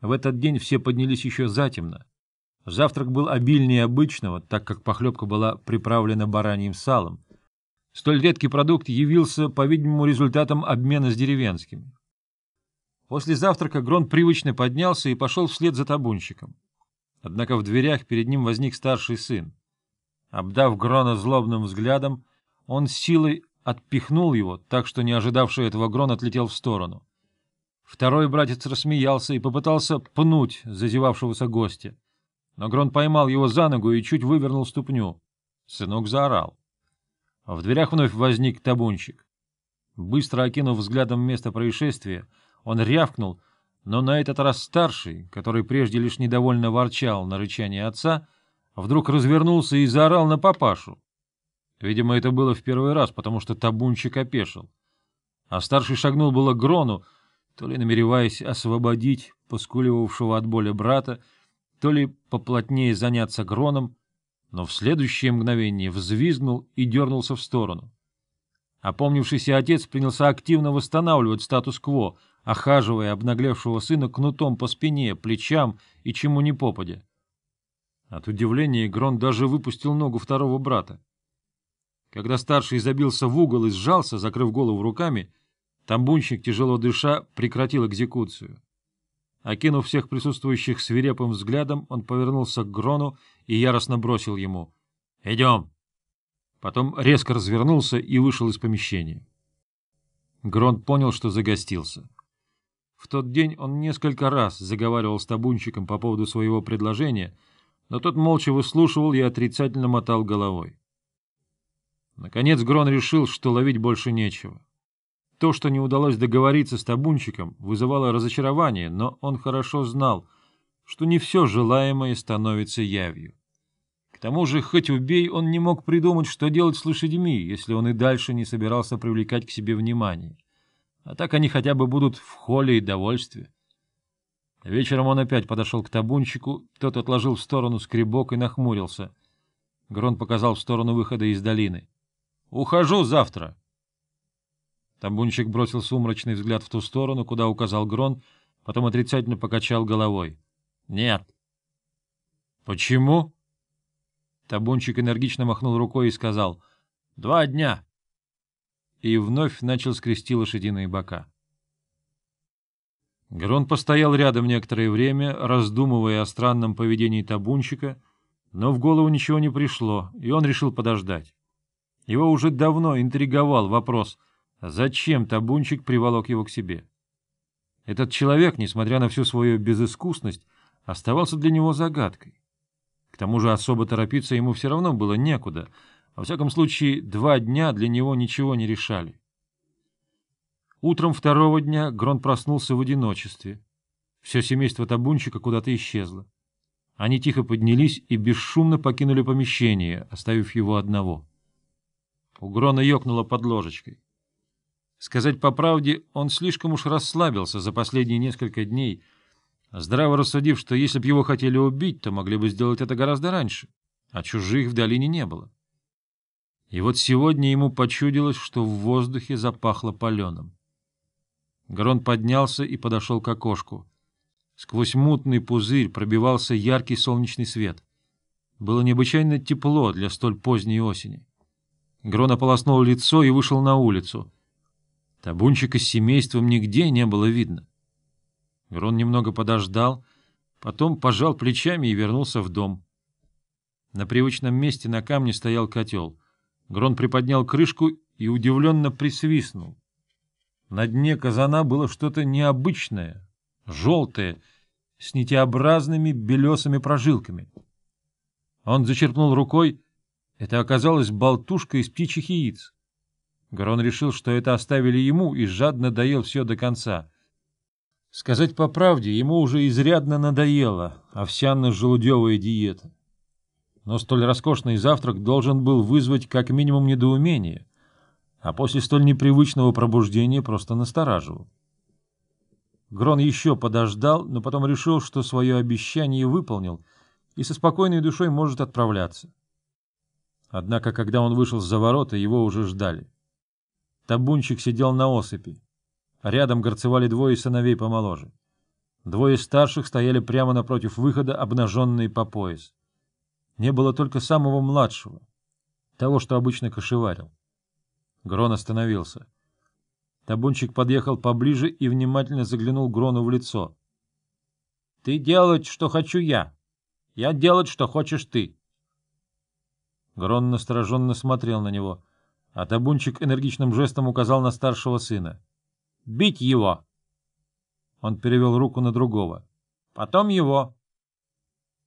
В этот день все поднялись еще затемно. Завтрак был обильнее обычного, так как похлебка была приправлена бараньим салом. Столь редкий продукт явился, по-видимому, результатом обмена с деревенскими. После завтрака Грон привычно поднялся и пошел вслед за табунщиком. Однако в дверях перед ним возник старший сын. Обдав Грона злобным взглядом, он силой отпихнул его, так что не ожидавший этого Грон отлетел в сторону. Второй братец рассмеялся и попытался пнуть зазевавшегося гостя. Но Грон поймал его за ногу и чуть вывернул ступню. Сынок заорал. В дверях вновь возник табунщик. Быстро окинув взглядом место происшествия, он рявкнул, но на этот раз старший, который прежде лишь недовольно ворчал на рычание отца, вдруг развернулся и заорал на папашу. Видимо, это было в первый раз, потому что табунчик опешил. А старший шагнул было к Грону, то ли намереваясь освободить поскуливавшего от боли брата, то ли поплотнее заняться Гроном, но в следующее мгновение взвизгнул и дернулся в сторону. Опомнившийся отец принялся активно восстанавливать статус-кво, охаживая обнаглевшего сына кнутом по спине, плечам и чему ни попадя. От удивления Грон даже выпустил ногу второго брата. Когда старший забился в угол и сжался, закрыв голову руками, тамбунщик, тяжело дыша, прекратил экзекуцию. Окинув всех присутствующих свирепым взглядом, он повернулся к Грону и яростно бросил ему «Идем!». Потом резко развернулся и вышел из помещения. Грон понял, что загостился. В тот день он несколько раз заговаривал с табунщиком по поводу своего предложения, но тот молча выслушивал и отрицательно мотал головой. Наконец Грон решил, что ловить больше нечего. То, что не удалось договориться с табунщиком, вызывало разочарование, но он хорошо знал, что не все желаемое становится явью. К тому же, хоть убей, он не мог придумать, что делать с лошадьми, если он и дальше не собирался привлекать к себе внимание. А так они хотя бы будут в холле и довольстве. Вечером он опять подошел к табунщику, тот отложил в сторону скребок и нахмурился. Грон показал в сторону выхода из долины. — Ухожу завтра. Табунщик бросил сумрачный взгляд в ту сторону, куда указал Грон, потом отрицательно покачал головой. — Нет. — Почему? Табунщик энергично махнул рукой и сказал. — Два дня. И вновь начал скрести лошадиные бока. Грон постоял рядом некоторое время, раздумывая о странном поведении табунщика, но в голову ничего не пришло, и он решил подождать. Его уже давно интриговал вопрос — Зачем табунчик приволок его к себе? Этот человек, несмотря на всю свою безыскусность, оставался для него загадкой. К тому же особо торопиться ему все равно было некуда. Во всяком случае, два дня для него ничего не решали. Утром второго дня Грон проснулся в одиночестве. Все семейство табунчика куда-то исчезло. Они тихо поднялись и бесшумно покинули помещение, оставив его одного. У Грона ёкнуло под ложечкой. Сказать по правде, он слишком уж расслабился за последние несколько дней, здраво рассудив, что если б его хотели убить, то могли бы сделать это гораздо раньше, а чужих в долине не было. И вот сегодня ему почудилось, что в воздухе запахло паленым. Грон поднялся и подошел к окошку. Сквозь мутный пузырь пробивался яркий солнечный свет. Было необычайно тепло для столь поздней осени. Грон ополоснул лицо и вышел на улицу — Табунчика с семейством нигде не было видно. Грон немного подождал, потом пожал плечами и вернулся в дом. На привычном месте на камне стоял котел. Грон приподнял крышку и удивленно присвистнул. На дне казана было что-то необычное, желтое, с нитеобразными белесыми прожилками. Он зачерпнул рукой, это оказалось болтушка из птичьих яиц. Гарон решил, что это оставили ему, и жадно доел все до конца. Сказать по правде, ему уже изрядно надоела овсяно-желудевая диета. Но столь роскошный завтрак должен был вызвать как минимум недоумение, а после столь непривычного пробуждения просто настораживал. Грон еще подождал, но потом решил, что свое обещание выполнил и со спокойной душой может отправляться. Однако, когда он вышел за ворота, его уже ждали. Табунчик сидел на осыпи. Рядом горцевали двое сыновей помоложе. Двое старших стояли прямо напротив выхода, обнаженные по пояс. Не было только самого младшего, того, что обычно кошеварил. Грон остановился. Табунчик подъехал поближе и внимательно заглянул Грону в лицо. — Ты делать, что хочу я. Я делать, что хочешь ты. Грон настороженно смотрел на него, а табунчик энергичным жестом указал на старшего сына. — Бить его! Он перевел руку на другого. — Потом его.